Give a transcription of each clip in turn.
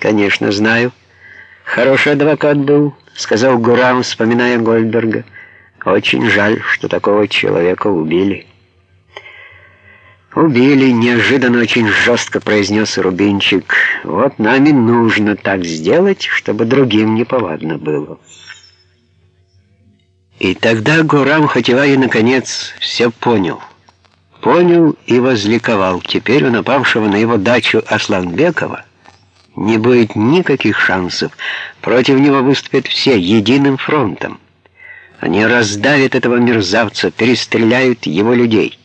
Конечно, знаю. Хороший адвокат был, сказал Гурам, вспоминая Гольдберга. Очень жаль, что такого человека убили. «Убили», — неожиданно очень жестко произнес Рубинчик. «Вот нам и нужно так сделать, чтобы другим неповадно было». И тогда Гурам Хативари наконец все понял. Понял и возликовал. Теперь у напавшего на его дачу Асланбекова не будет никаких шансов. Против него выступят все единым фронтом. Они раздавят этого мерзавца, перестреляют его людей.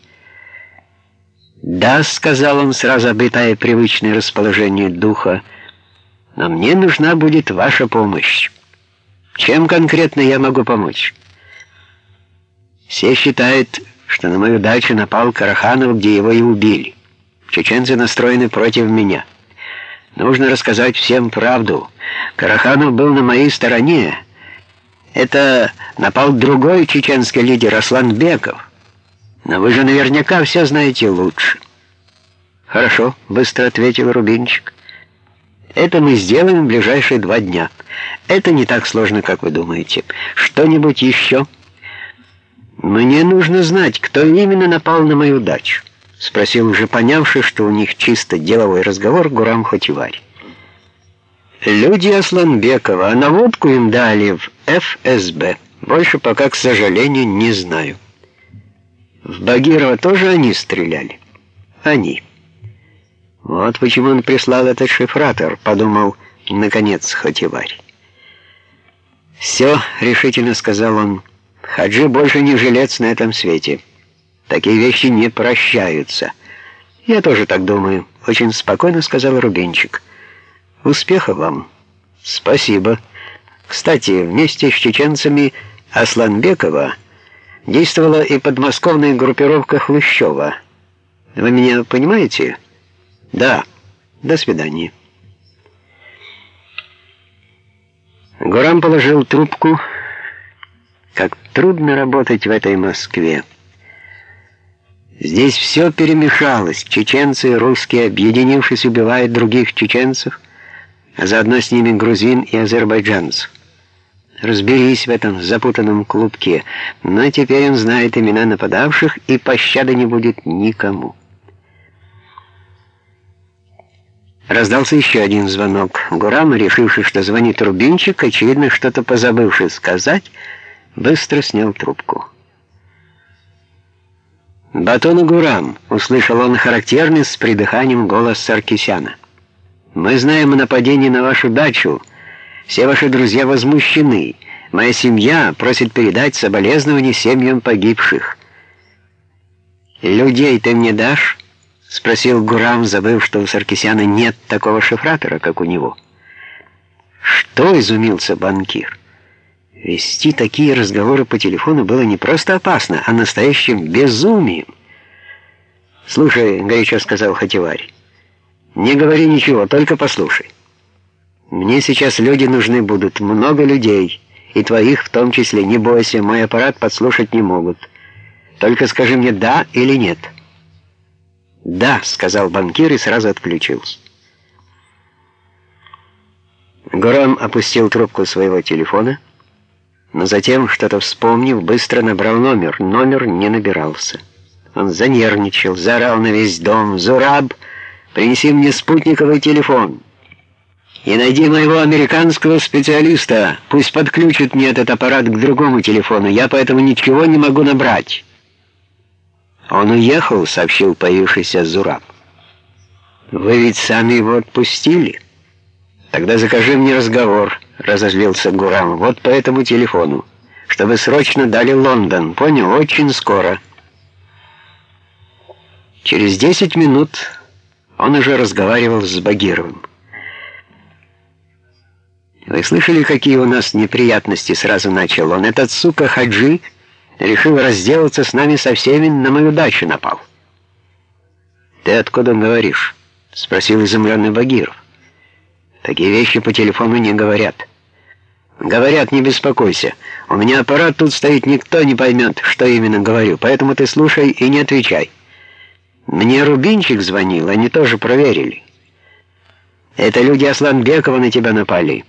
«Да», — сказал он, сразу обретая привычное расположение духа, «но мне нужна будет ваша помощь. Чем конкретно я могу помочь?» Все считают, что на мою дачу напал Караханов, где его и убили. Чеченцы настроены против меня. Нужно рассказать всем правду. Караханов был на моей стороне. Это напал другой чеченский лидер Аслан Беков. Но вы же наверняка все знаете лучше. Хорошо, быстро ответил Рубинчик. Это мы сделаем в ближайшие два дня. Это не так сложно, как вы думаете. Что-нибудь еще? Мне нужно знать, кто именно напал на мою дачу. Спросил уже понявший, что у них чисто деловой разговор Гурам Хотиварь. Люди Асланбекова, а наводку им дали в ФСБ. Больше пока, к сожалению, не знаю. В Багирова тоже они стреляли? Они. Вот почему он прислал этот шифратор, подумал, наконец, Хативарь. «Все», — решительно сказал он, — «Хаджи больше не жилец на этом свете. Такие вещи не прощаются». «Я тоже так думаю», — очень спокойно сказал Рубинчик. «Успехов вам». «Спасибо. Кстати, вместе с чеченцами Асланбекова действовала и подмосковная группировка Хлущева. Вы меня понимаете? Да. До свидания. Гурам положил трубку. Как трудно работать в этой Москве. Здесь все перемешалось. Чеченцы и русские, объединившись, убивают других чеченцев, а заодно с ними грузин и азербайджанцев. Разберись в этом запутанном клубке. Но теперь он знает имена нападавших, и пощады не будет никому. Раздался еще один звонок. Гурам, решивший, что звонит Рубинчик, очевидно, что-то позабывший сказать, быстро снял трубку. «Батон Гурам», — услышал он характерный с придыханием голос Саркисяна. «Мы знаем о нападении на вашу дачу», — все ваши друзья возмущены. Моя семья просит передать соболезнования семьям погибших. «Людей ты мне дашь?» — спросил Гурам, забыв, что у Саркисяна нет такого шифратора, как у него. «Что?» — изумился банкир. Вести такие разговоры по телефону было не просто опасно, а настоящим безумием. «Слушай», — горячо сказал Хативарь, — «не говори ничего, только послушай». Мне сейчас люди нужны будут, много людей, и твоих в том числе. Не бойся, мой аппарат подслушать не могут. Только скажи мне «да» или «нет». «Да», — сказал банкир и сразу отключился. Гурам опустил трубку своего телефона, но затем, что-то вспомнив, быстро набрал номер. Номер не набирался. Он занервничал, заорал на весь дом. «Зураб, принеси мне спутниковый телефон!» и найди моего американского специалиста. Пусть подключит мне этот аппарат к другому телефону. Я поэтому ничего не могу набрать». «Он уехал», — сообщил появившийся Зураб. «Вы ведь сами его отпустили?» «Тогда закажи мне разговор», — разозлился Гурам. «Вот по этому телефону, чтобы срочно дали Лондон. Понял? Очень скоро». Через десять минут он уже разговаривал с Багировым. Вы слышали, какие у нас неприятности?» Сразу начал он. «Этот сука Хаджи решил разделаться с нами со всеми, на мою дачу напал». «Ты откуда говоришь?» — спросил изумленный Багиров. «Такие вещи по телефону не говорят». «Говорят, не беспокойся. У меня аппарат тут стоит, никто не поймет, что именно говорю, поэтому ты слушай и не отвечай». Мне Рубинчик звонил, они тоже проверили. Это люди Асланбекова на тебя напали.